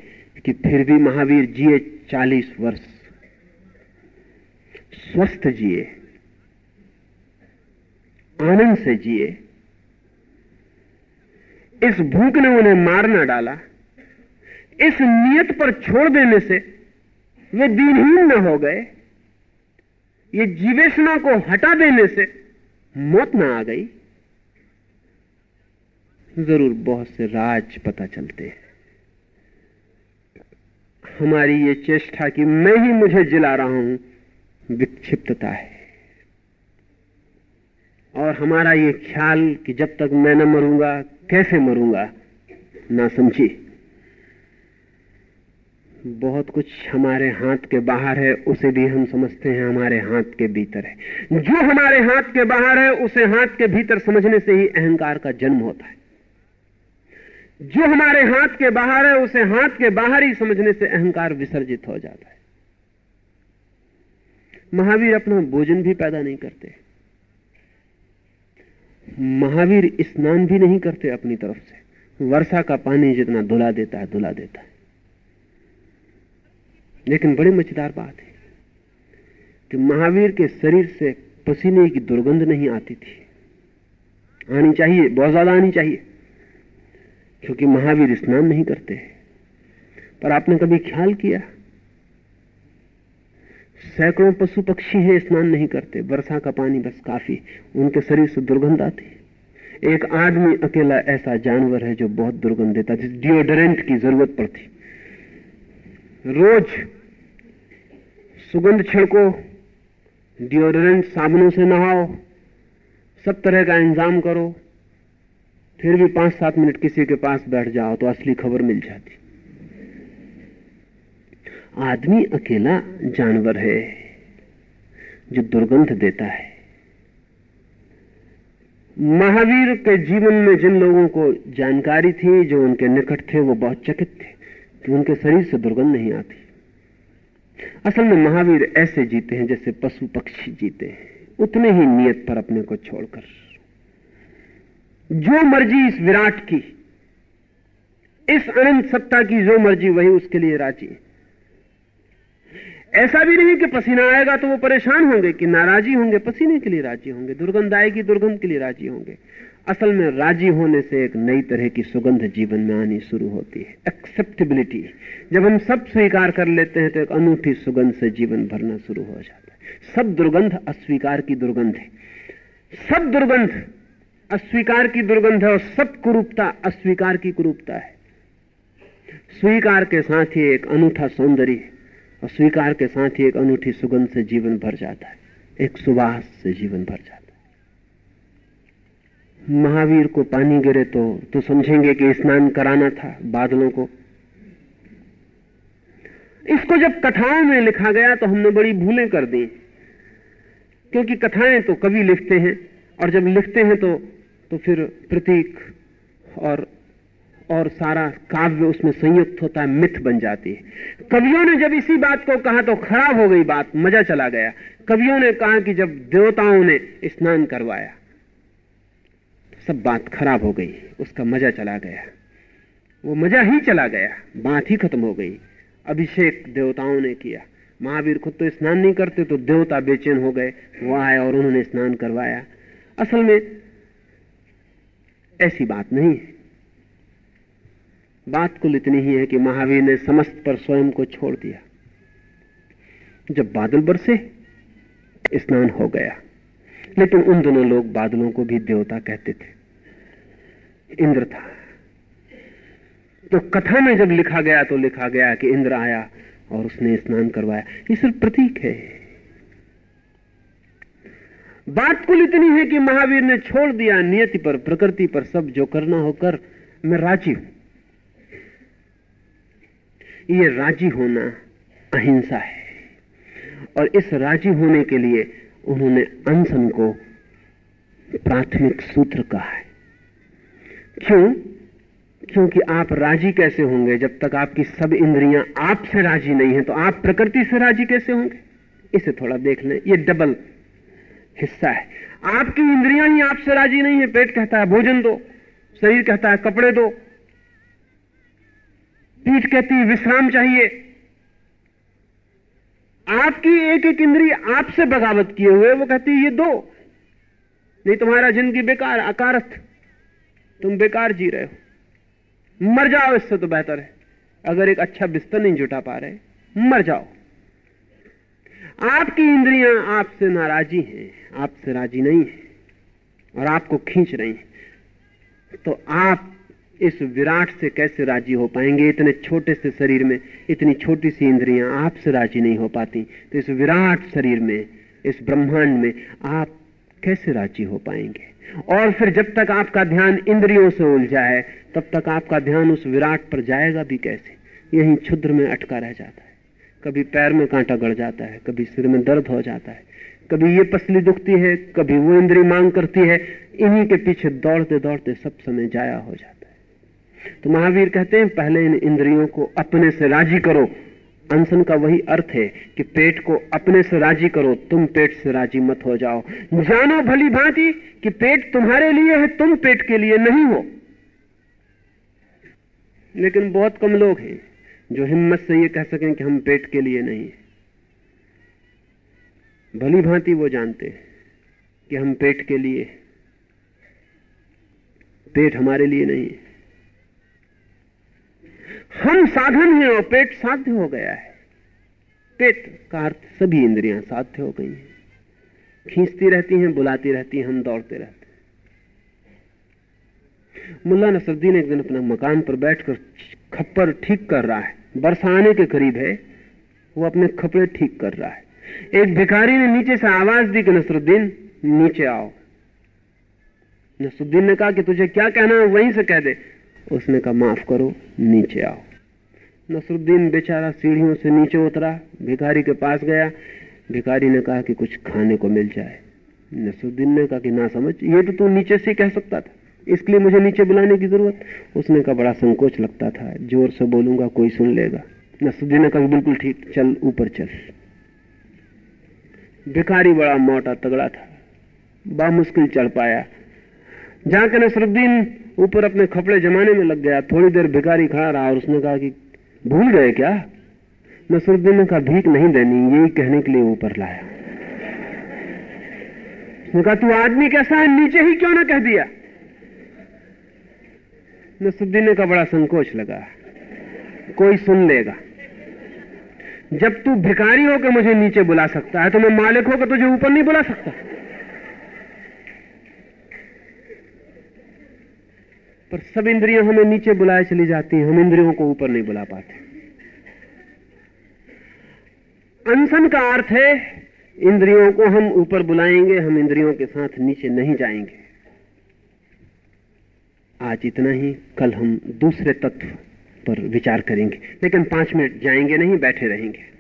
कि फिर भी महावीर जिए चालीस वर्ष। स्वस्थ जिए। आनंद से जिए। इस भूख ने उन्हें मार ना डाला। इस नियत पर छोड़ देने से वे दिनहीन न हो गए। ये जीवेशना को हटा देने से मौत ना आ गई। ज़रूर बहुत से राज पता चलते हैं। हमारी ये चेष्टा कि मैं ही मुझे जिला रहा हूँ। विक्षिप्तता है। और हमारा ये ख्याल कि जब तक मैं न मरूँगा, कैसे मरूँगा, ना समझी। बहुत कुछ हमारे हाथ के बाहर है, उसे भी हम समझते हैं हमारे हाथ के भीतर है। जो हमारे हाथ के बाहर है, उसे हाथ के भीतर समझने से ही अहंकार का जन्म होता है। जो हमारे हाथ के बाहर है, उसे हाथ के बाहर ही समझने से अहंकार विसर्जित हो जाता है। महावीर अपना भोजन भी पैदा नहीं करते। महावीर स्नान भी नहीं करते अपनी तरफ़ से। वर्षा का पानी जितना धुला देता है, धुला देता है। लेकिन बड़ी मज़ेदार बात है कि महावीर के शरीर से पसीने की दुर्गंध नहीं आती थी। आनी चाहिए, बहुत ज़्यादा आनी चाहिए, क्योंकि महावीर स्नान नहीं करते। पर आपने कभी ख्याल किया? सैकड़ों पशु पक्षी हैं, स्नान नहीं करते। वर्षा का पानी बस काफ़ी। उनके शरीर से दुर्गंध आती एक आदमी अकेला ऐसा जानवर है जो बहुत दुर्गंध देता जिस डिओडरेंट की ज़रूरत पड़ती। रोज सुगंध छिड़को डिओडरेंट साबुनों से नहाओ, सब तरह का इंतज़ाम करो, फिर भी पाँच सात मिनट किसी के पास बैठ जाओ तो असली खबर मिल जाती। आदमी अकेला जानवर है, जो दुर्गंध देता है। महावीर के जीवन में जिन लोगों को जानकारी थी, जो उनके निकट थे, वो बहुत चकित थे, कि उनके शरीर से दुर्गंध नहीं आती। असल में महावीर ऐसे जीते हैं जैसे पशु पक्षी जीते हैं। उतने ही नियत पर अपने को छोड़कर। जो मर्ज़ी इस विराट की, इस अनंत सत्ता की जो मर्ज़ी, वही उसके लिए राज़ी ऐसा भी नहीं कि पसीना आएगा तो वो परेशान होंगे कि नाराजी होंगे, पसीने के लिए राज़ी होंगे, दुर्गंध आएगी, दुर्गंध के लिए राज़ी होंगे। असल में राज़ी होने से एक नई तरह की सुगंध जीवन में आनी शुरू होती है। एक्सेप्टेबिलिटी जब हम सब स्वीकार कर लेते हैं तो एक अनूठी सुगंध से जीवन भरना शुरू हो जाता है। सब दुर्गंध अस्वीकार की दुर्गंध है। सब दुर्गंध अस्वीकार की दुर्गंध है और सब कुरूपता अस्वीकार की कुरूपता है। स्वीकार के साथ ही एक अनूठा सौंदर्य और स्वीकार के साथ ही एक अनूठी सुगंध से जीवन भर जाता है। एक सुवास से जीवन भर जाता है। महावीर को पानी गिरे तो तो समझेंगे कि स्नान कराना था बादलों को। इसको जब कथाओं में लिखा गया तो हमने बड़ी भूलें कर दी। क्योंकि कथाएँ तो कवि लिखते हैं, और जब लिखते हैं तो तो फिर प्रतीक और और सारा काव्य उसमें संयुक्त होता है, मिथ बन जाती है। कवियों ने जब इसी बात को कहा तो खराब हो गई बात, मज़ा चला गया। कवियों ने कहा कि जब देवताओं ने स्नान करवाया, सब बात खराब हो गई, उसका मज़ा चला गया। वो मज़ा ही चला गया, बात ही खत्म हो गई। अभिषेक देवताओं ने किया। महावीर खुद तो स्नान नहीं करते तो देवता बेचैन हो गए। वो आए और उन्होंने स्नान करवाया। असल में ऐसी बात नहीं है। बात कुल इतनी ही है कि महावीर ने समस्त पर स्वयं को छोड़ दिया। जब बादल बरसे, स्नान हो गया। लेकिन उन दोनों लोग बादलों को भी देवता कहते थे। इंद्र था। तो कथा में जब लिखा गया तो लिखा गया कि इंद्र आया और उसने स्नान करवाया। ये सिर्फ़ प्रतीक है। बात कुल इतनी है कि महावीर ने छोड़ दिया। नियति पर, प्रकृति पर सब जो करना हो कर, मैं राज़ी हूँ। ये राज़ी होना अहिंसा है। और इस राज़ी होने के लिए उन्होंने अनशन को प्राथमिक सूत्र कहा है। क्यों? क्योंकि आप राज़ी कैसे होंगे? जब तक आपकी सब इंद्रियाँ आपसे राज़ी नहीं है तो आप प्रकृति से राज़ी कैसे होंगे? इसे थोड़ा देख लें। ये डबल हिस्सा है। आपकी इंद्रियाँ ही आपसे राज़ी नहीं है। पेट कहता है, भोजन दो। शरीर कहता है, कपड़े दो। पीठ कहती विश्राम चाहिए। आपकी एक एक इंद्री आपसे बगावत किए हुए, वो कहती है, ये दो। नहीं, तुम्हारा ज़िंदगी बेकार अकारथ तुम बेकार जी रहे हो। मर जाओ, इससे तो बेहतर है। अगर एक अच्छा बिस्तर नहीं जुटा पा रहे, मर जाओ। आपकी इंद्रियाँ आपसे नाराजी हैं, आपसे राज़ी नहीं है, और आपको खींच रही हैं। तो आप इस विराट से कैसे राज़ी हो पाएँगे? इतने छोटे से शरीर में इतनी छोटी सी इंद्रियाँ आपसे राज़ी नहीं हो पाती। तो इस विराट शरीर में, इस ब्रह्मांड में आप कैसे राज़ी हो पाएँगे? और फिर जब तक आपका ध्यान इंद्रियों से उलझा है, तब तक आपका ध्यान उस विराट पर जाएगा भी कैसे? यही क्षुद्र में अटका रह जाता है। कभी पैर में कांटा गड़ जाता है, कभी सिर में दर्द हो जाता है, कभी ये पसली दुखती है, कभी वो इंद्री मांग करती है। इन्हीं के पीछे दौड़ते दौड़ते सब समय जाया हो जाता है। तो महावीर कहते हैं, पहले इन इंद्रियों को अपने से राज़ी करो। अनशन का वही अर्थ है कि पेट को अपने से राज़ी करो, तुम पेट से राज़ी मत हो जाओ। जानो भली भांति कि पेट तुम्हारे लिए है, तुम पेट के लिए नहीं हो। लेकिन बहुत कम लोग हैं जो हिम्मत से ये कह सकें कि हम पेट के लिए नहीं भली भांति वो जानते हैं कि हम पेट के लिए, पेट हमारे लिए नहीं हम साधन हैं और पेट साध्य हो गया है। पेट का अर्थ सभी इंद्रियाँ साध्य हो गई हैं। खींचती रहती हैं, बुलाती रहती हैं, हम दौड़ते रहते हैं। मुल्ला नसरुद्दीन एक दिन अपने मकान पर बैठकर खप्पर ठीक कर रहा है। आने के करीब है। वो अपने कपड़े ठीक कर रहा है। एक भिखारी ने नीचे से आवाज़ दी कि, नसरुद्दीन, नीचे आओ। नसरुद्दीन ने कहा कि, तुझे क्या कहना है? वहीं से कह दे। उसने कहा, माफ़ करो, नीचे आओ। नसरुद्दीन बेचारा सीढ़ियों से नीचे उतरा, भिखारी के पास गया। भिखारी ने कहा कि कुछ खाने को मिल जाए। नसरुद्दीन ने कहा कि ना समझ, ये तो तू नीचे से कह सकता था। इसके लिए मुझे नीचे बुलाने की ज़रूरत। उसने कहा, बड़ा संकोच लगता था, ज़ोर से बोलूँगा, कोई सुन लेगा। नसरुद्दीन ने कहा, बिल्कुल ठीक, चल, ऊपर चल। भिखारी बड़ा मोटा तगड़ा था बा मुश्किल चढ़ पाया। जाकर नसरुद्दीन ऊपर अपने कपड़े जमाने में लग गया, थोड़ी देर भिखारी खड़ा रहा और उसने कहा कि, भूल गए क्या? नसरुद्दीन ने कहा भीख नहीं देनी, यही कहने के लिए ऊपर लाया. उसने कहा, तू आदमी कैसा है? नीचे ही क्यों ना कह दिया? नसुद्दीन का बड़ा संकोच लगा। कोई सुन लेगा। जब तू भिखारी होकर मुझे नीचे बुला सकता है तो मैं मालिक होकर तुझे ऊपर नहीं बुला सकता। पर सब इंद्रियाँ हमें नीचे बुलाए चली जाती हैं। हम इंद्रियों को ऊपर नहीं बुला पाते। अनशन का अर्थ है, इंद्रियों को हम ऊपर बुलाएँगे, हम इंद्रियों के साथ नीचे नहीं जाएँगे। आज इतना ही, कल हम दूसरे तत्व पर विचार करेंगे। लेकिन पाँच मिनट जाएँगे नहीं, बैठे रहेंगे।